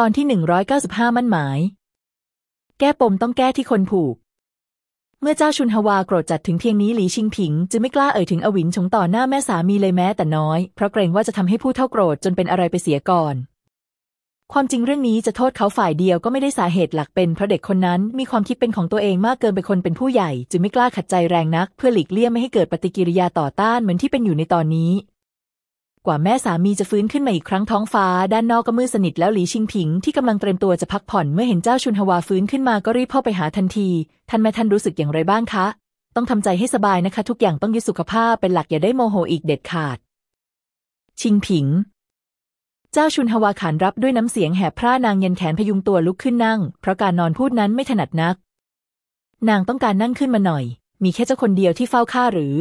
ตอนที่หนึ่งร้อยเก้าสิบห้ามั่นหมาย แก้ปมต้องแก้ที่คนผูก เมื่อเจ้าชุนฮวาโกรธจัดถึงเพียงนี้หลีชิงผิงจึงไม่กล้าเอ่ยถึงอวินชงต่อหน้าแม่สามีเลยแม้แต่น้อย เพราะเกรงว่าจะทำให้ผู้เท่าโกรธจนเป็นอะไรไปเสียก่อน ความจริงเรื่องนี้จะโทษเขาฝ่ายเดียวก็ไม่ได้สาเหตุหลักเป็นเพราะเด็กคนนั้นมีความคิดเป็นของตัวเองมากเกินไปคนเป็นผู้ใหญ่ จึงไม่กล้าขัดใจแรงนัก เพื่อหลีกเลี่ยงไม่ให้เกิดปฏิกิริยาต่อต้านเหมือนที่เป็นอยู่ในตอนนี้ กว่าแม่สามีจะฟื้นขึ้นมาอีกครั้งท้องฟ้า ด้านนอกก็มืดสนิทแล้วหลีชิงผิงที่กำลังเตรียมตัวจะพักผ่อนเมื่อเห็นเจ้าชุนฮวาฟื้นขึ้นมาก็รีบเข้าไปหาทันที ท่านแม่ท่านรู้สึกอย่างไรบ้างคะ ต้องทำใจให้สบายนะคะ ทุกอย่างต้องยึดสุขภาพเป็นหลักอย่าได้โมโหอีกเด็ดขาด ชิงผิง เจ้าชุนฮวาขานรับด้วยน้ำเสียงแหบพร่านางเย็นแขนพยุงตัวลุกขึ้นนั่ง เพราะการนอนพูดนั้นไม่ถนัดนัก นางต้องการนั่งขึ้นมาหน่อย มีแค่เจ้าคนเดียวที่เฝ้าข้าหรือ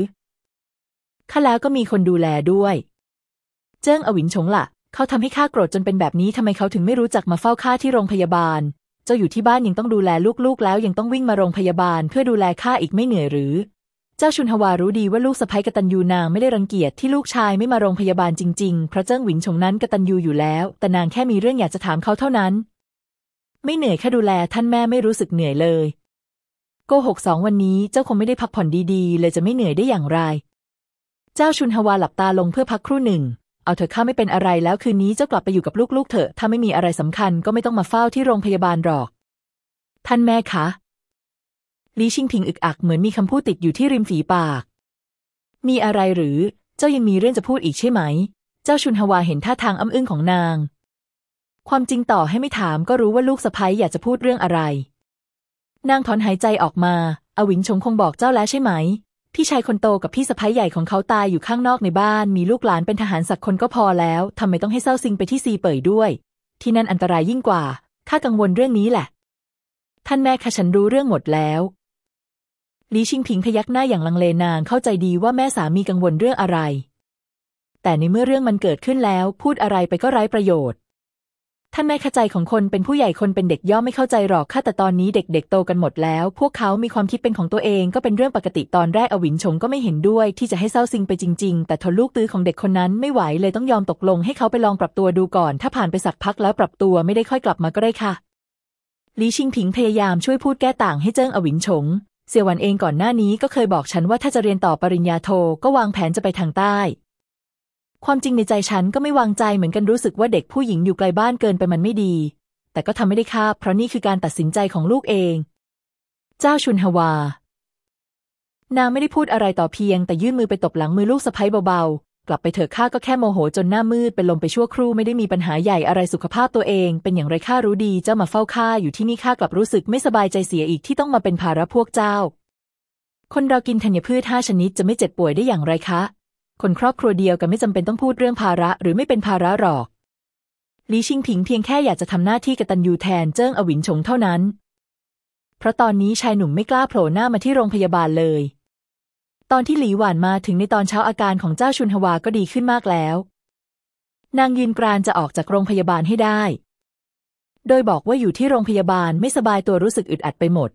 ข้าแล้วก็มีคนดูแลด้วย เจิ้งอวินชงละ่ะ เขาทำให้ข้าโกรธจนเป็นแบบนี้ทำไมเขาถึงไม่รู้จักมาเฝ้าข้าที่โรงพยาบาล เจ้าอยู่ที่บ้านยังต้องดูแลลูกๆ แล้วยังต้องวิ่งมาโรงพยาบาล เพื่อดูแลข้าอีกไม่เหนื่อยหรือ เจ้าชุนฮวารู้ดีว่าลูกสะใภ้กตัญญูนางไม่ได้รังเกียจที่ลูกชายไม่มาโรงพยาบาลจริงๆ เพราะเจิ้งหวินชงนั้นกตัญญูอยู่แล้ว แต่นางแค่มีเรื่องอยากจะถามเขาเท่านั้น ไม่เหนื่อยแค่ดูแลท่านแม่ไม่รู้สึกเหนื่อยเลยโกหกสองวันนี้เจ้าคงไม่ได้พักผ่อนดีๆ เลยจะไม่เหนื่อยได้อย่างไร เจ้าชุนฮวาหลับตาลงเพื่อพักครู่หนึ่ง เอาเถอะข้าไม่เป็นอะไรแล้วคืนนี้เจ้ากลับไปอยู่กับลูกๆเถอะ ถ้าไม่มีอะไรสำคัญก็ไม่ต้องมาเฝ้าที่โรงพยาบาลหรอก ท่านแม่คะลีชิงพิงอึกอักเหมือนมีคำพูดติดอยู่ที่ริมฝีปาก มีอะไรหรือ เจ้ายังมีเรื่องจะพูดอีกใช่ไหม เจ้าชุนฮวาเห็นท่าทางอ้ำอึ้งของนาง ความจริงต่อให้ไม่ถามก็รู้ว่าลูกสะพ้ยอยากจะพูดเรื่องอะไร นางถอนหายใจออกมา อวินชงคงบอกเจ้าแล้วใช่ไหม พี่ชายคนโตกับพี่สะพ้ยใหญ่ของเขาตายอยู่ข้างนอกในบ้าน มีลูกหลานเป็นทหารสักคนก็พอแล้วทำไมต้องให้เศร้าซิงไปที่ซีเป่ยด้วย ที่นั่นอันตรายยิ่งกว่าข้ากังวลเรื่องนี้แหละ ท่านแม่คะฉันรู้เรื่องหมดแล้วลีชิงพิงพยักหน้าอย่างลังเลนางเข้าใจดีว่าแม่สามีกังวลเรื่องอะไร แต่ในเมื่อเรื่องมันเกิดขึ้นแล้ว พูดอะไรไปก็ไร้ประโยชน์ ท่านแม่ข้าใจของคนเป็นผู้ใหญ่คนเป็นเด็กย่อมไม่เข้าใจหรอกค่ะแต่ตอนนี้เด็กๆโตกันหมดแล้ว พวกเขามีความคิดเป็นของตัวเองก็เป็นเรื่องปกติตอนแรกอวินชงก็ไม่เห็นด้วย ที่จะให้เศร้าซิงไปจริง ๆ แต่ทนลูกตื้อของเด็กคนนั้นไม่ไหวเลยต้องยอมตกลงให้เขาไปลองปรับตัวดูก่อน ถ้าผ่านไปสักพักแล้วปรับตัวไม่ได้ค่อยกลับมาก็ได้ค่ะลีชิงพิงพยายามช่วยพูดแก้ต่างให้เจิ้งอวินชงเสี่ยวันเองก่อนหน้านี้ก็เคยบอกฉันว่าถ้าจะเรียนต่อปริญญาโทก็วางแผนจะไปทางใต้ ความจริงในใจฉันก็ไม่วางใจเหมือนกันรู้สึกว่าเด็กผู้หญิงอยู่ไกลบ้านเกินไปมันไม่ดี แต่ก็ทำไม่ได้ค่ะเพราะนี่คือการตัดสินใจของลูกเอง เจ้าชุนฮวา นางไม่ได้พูดอะไรต่อเพียง แต่ยื่นมือไปตบหลังมือลูกสะพ้ยเบาๆ กลับไปเถอะข้าก็แค่โมโหจนหน้ามืดเป็นลมไปชั่วครู่ไม่ได้มีปัญหาใหญ่อะไรสุขภาพตัวเอง เป็นอย่างไรข้ารู้ดีเจ้ามาเฝ้าข้าอยู่ที่นี่ข้ากลับรู้สึกไม่สบายใจเสียอีกที่ต้องมาเป็นภาระพวกเจ้า คนเรากินธัญพืชห้าชนิดจะไม่เจ็บป่วยได้อย่างไรคะ คนครอบครัวเดียวกันไม่จำเป็นต้องพูดเรื่องภาระหรือไม่เป็นภาระหรอกลีชิงผิงเพียงแค่อยากจะทำหน้าที่กตัญญูแทนเจิ้งอวินชงเท่านั้น เพราะตอนนี้ชายหนุ่มไม่กล้าโผล่หน้ามาที่โรงพยาบาลเลย ตอนที่หลีหวานมาถึงในตอนเช้าอาการของเจ้าชุนฮวาก็ดีขึ้นมากแล้ว นางยืนกรานจะออกจากโรงพยาบาลให้ได้ โดยบอกว่าอยู่ที่โรงพยาบาลไม่สบายตัวรู้สึกอึดอัดไปหมด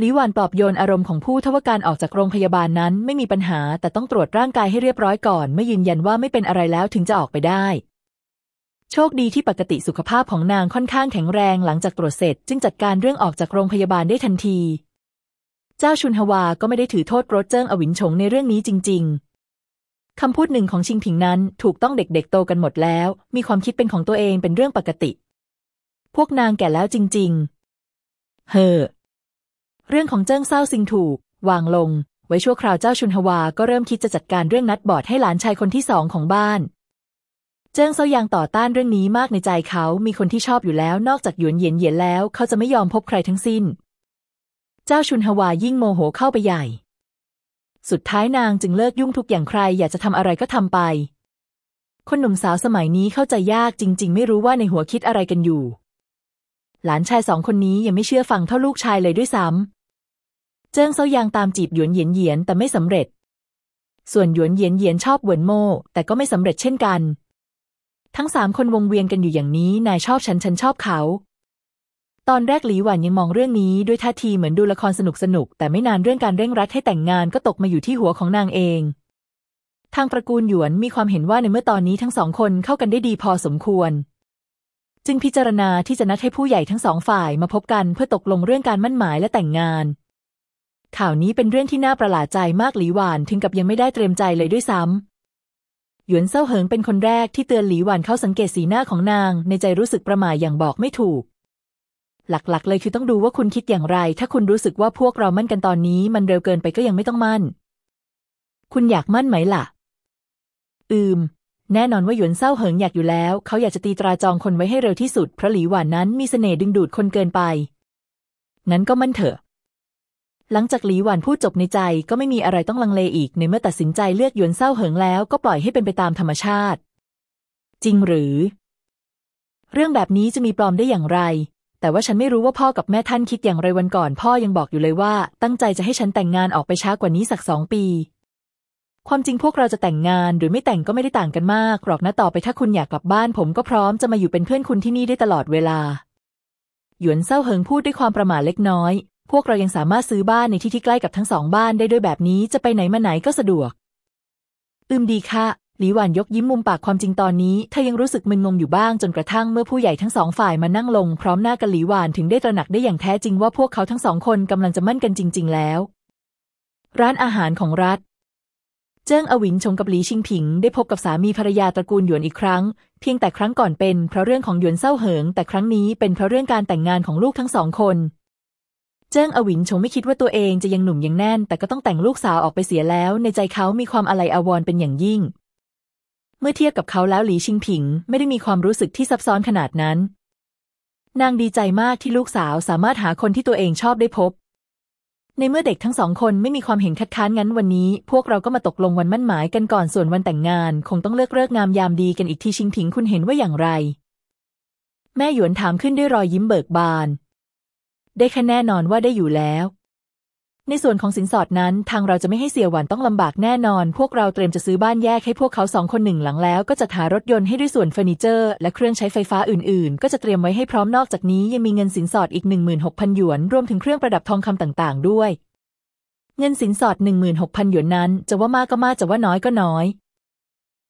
หลีหวานปลอบโยนอารมณ์ของผู้ทวการออกจากโรงพยาบาลนั้นไม่มีปัญหา แต่ต้องตรวจร่างกายให้เรียบร้อยก่อน ไม่ยืนยันว่าไม่เป็นอะไรแล้วถึงจะออกไปได้ โชคดีที่ปกติสุขภาพของนางค่อนข้างแข็งแรงหลังจากตรวจเสร็จ จึงจัดการเรื่องออกจากโรงพยาบาลได้ทันที เจ้าชุนฮวาก็ไม่ได้ถือโทษโรเจิ้งอวินชงในเรื่องนี้จริง ๆคำพูดหนึ่งของชิงผิงนั้นถูกต้องเด็กๆโตกันหมดแล้ว มีความคิดเป็นของตัวเองเป็นเรื่องปกติ พวกนางแก่แล้วจริง ๆ เฮ่อ เรื่องของเจิ้งเศร้าซิงถูก วางลง ไว้ชั่วคราวเจ้าชุนฮวาก็เริ่มคิดจะจัดการเรื่องนัดบอดให้หลานชายคนที่สองของบ้าน เจิ้งเซายางต่อต้านเรื่องนี้มากในใจเขามีคนที่ชอบอยู่แล้วนอกจากหยวนเหยียนเหยียนแล้ว เขาจะไม่ยอมพบใครทั้งสิ้น เจ้าชุนฮวายิ่งโมโหเข้าไปใหญ่ สุดท้ายนางจึงเลิกยุ่งทุกอย่างใครอยากจะทำอะไรก็ทำไป คนหนุ่มสาวสมัยนี้เข้าใจยากจริง ๆ ไม่รู้ว่าในหัวคิดอะไรกันอยู่ หลานชายสองคนนี้ยังไม่เชื่อฟังเท่าลูกชายเลยด้วยซ้ำ เจิ้งเซายางตามจีบหยวนเหยียนเหยียนแต่ไม่สำเร็จ ส่วนหยวนเหยียนเหยียนชอบเหวินโม่แต่ก็ไม่สำเร็จเช่นกัน ทั้งสามคนวงเวียนกันอยู่อย่างนี้นายชอบฉันฉันชอบเขา ตอนแรกหลีหวันยังมองเรื่องนี้ด้วยท่าทีเหมือนดูละครสนุกสนุกแต่ไม่นานเรื่องการเร่งรัดให้แต่งงานก็ตกมาอยู่ที่หัวของนางเอง ทางตระกูลหยวนมีความเห็นว่าในเมื่อตอนนี้ทั้งสองคนเข้ากันได้ดีพอสมควรจึงพิจารณาที่จะนัดให้ผู้ใหญ่ทั้งสองฝ่ายมาพบกันเพื่อตกลงเรื่องการมั่นหมายและแต่งงาน ข่าวนี้เป็นเรื่องที่น่าประหลาดใจมากหลีหวานถึงกับยังไม่ได้เตรียมใจเลยด้วยซ้ำหยวนเซาเหิงเป็นคนแรกที่เตือนหลีหวานเขาสังเกตสีหน้าของนาง ในใจรู้สึกประหม่าอย่างบอกไม่ถูก หลักๆ เลยคือต้องดูว่าคุณคิดอย่างไร ถ้าคุณรู้สึกว่าพวกเรามั่นกันตอนนี้ มันเร็วเกินไปก็ยังไม่ต้องมั่น คุณอยากมั่นไหมล่ะ อืม แน่นอนว่าหยวนเศร้าเหิงอยากอยู่แล้ว เขาอยากจะตีตราจองคนไว้ให้เร็วที่สุดเพราะหลีหวานนั้นมีเสน่ห์ดึงดูดคนเกินไปงั้นก็มั่นเถอะ หลังจากหลีหวานพูดจบในใจก็ไม่มีอะไรต้องลังเลอีกในเมื่อตัดสินใจเลือกหยวนเศร้าเหิงแล้วก็ปล่อยให้เป็นไปตามธรรมชาติ จริงหรือ เรื่องแบบนี้จะมีปลอมได้อย่างไร แต่ว่าฉันไม่รู้ว่าพ่อกับแม่ท่านคิดอย่างไรวันก่อนพ่อยังบอกอยู่เลยว่า ตั้งใจจะให้ฉันแต่งงานออกไปช้ากว่านี้สักสองปี ความจริงพวกเราจะแต่งงานหรือไม่แต่งก็ไม่ได้ต่างกันมากหรอกนะต่อไปถ้าคุณอยากกลับบ้าน ผมก็พร้อมจะมาอยู่เป็นเพื่อนคุณที่นี่ได้ตลอดเวลาหยวนเซาเหิงพูดด้วยความประหม่าเล็กน้อย พวกเรายังสามารถซื้อบ้านในที่ที่ใกล้กับทั้งสองบ้านได้ด้วยแบบนี้จะไปไหนมาไหนก็สะดวก อืมดีค่ะ หลีหวานยกยิ้มมุมปากความจริงตอนนี้เธอยังรู้สึกมึนงงอยู่บ้างจนกระทั่งเมื่อผู้ใหญ่ทั้งสองฝ่ายมานั่งลงพร้อมหน้ากันหลีหวานถึงได้ตระหนักได้อย่างแท้จริงว่าพวกเขาทั้งสองคนกำลังจะมั่นกันจริง ๆ แล้ว ร้านอาหารของรัฐเจิ้งอวินชงกับหลีชิงผิง ได้พบกับสามีภรรยาตระกูลหยวนอีกครั้ง เพียงแต่ครั้งก่อนเป็นเพราะเรื่องของหยวนเศร้าเหิง แต่ครั้งนี้เป็นเพราะเรื่องการแต่งงานของลูกทั้งสองคน เจิ้งอวินชงไม่คิดว่าตัวเองจะยังหนุ่มยังแน่น แต่ก็ต้องแต่งลูกสาวออกไปเสียแล้ว ในใจเขามีความอะไรอาวรณ์เป็นอย่างยิ่ง เมื่อเทียบกับเขาแล้วหลีชิงผิง ไม่ได้มีความรู้สึกที่ซับซ้อนขนาดนั้น นางดีใจมากที่ลูกสาวสามารถหาคนที่ตัวเองชอบได้พบ ในเมื่อเด็กทั้งสองคนไม่มีความเห็นคัดค้านงั้นวันนี้ พวกเราก็มาตกลงวันมั่นหมายกันก่อนส่วนวันแต่งงาน คงต้องเลือกเลิกงามยามดีกันอีกทีชิงผิงคุณเห็นว่าอย่างไร แม่หยวนถามขึ้นด้วยรอยยิ้มเบิกบาน ได้แค่แน่นอนว่าได้อยู่แล้ว ในส่วนของสินสอดนั้น ทางเราจะไม่ให้เสียหวันต้องลำบากแน่นอน พวกเราเตรียมจะซื้อบ้านแยกให้พวกเขาสองคนหนึ่งหลังแล้ว ก็จะหารถยนต์ให้ด้วยส่วนเฟอร์นิเจอร์ และเครื่องใช้ไฟฟ้าอื่น ๆ ก็จะเตรียมไว้ให้พร้อมนอกจากนี้ ยังมีเงินสินสอดอีก 16,000 หยวน รวมถึงเครื่องประดับทองคำต่าง ๆ ด้วย เงินสินสอดหนึ่งหมื่นหกพันหยวนนั้น จะว่ามากก็มากจะว่าน้อยก็น้อย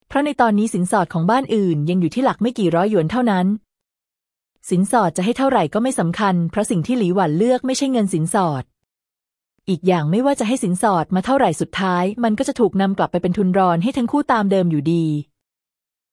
เพราะในตอนนี้สินสอดของบ้านอื่น ยังอยู่ที่หลักไม่กี่ร้อยหยวนเท่านั้น สินสอดจะให้เท่าไหร่ก็ไม่สำคัญ เพราะสิ่งที่หลีหวันเลือกไม่ใช่เงินสินสอด อีกอย่างไม่ว่าจะให้สินสอดมาเท่าไหร่สุดท้าย มันก็จะถูกนำกลับไปเป็นทุนรอนให้ทั้งคู่ตามเดิมอยู่ดี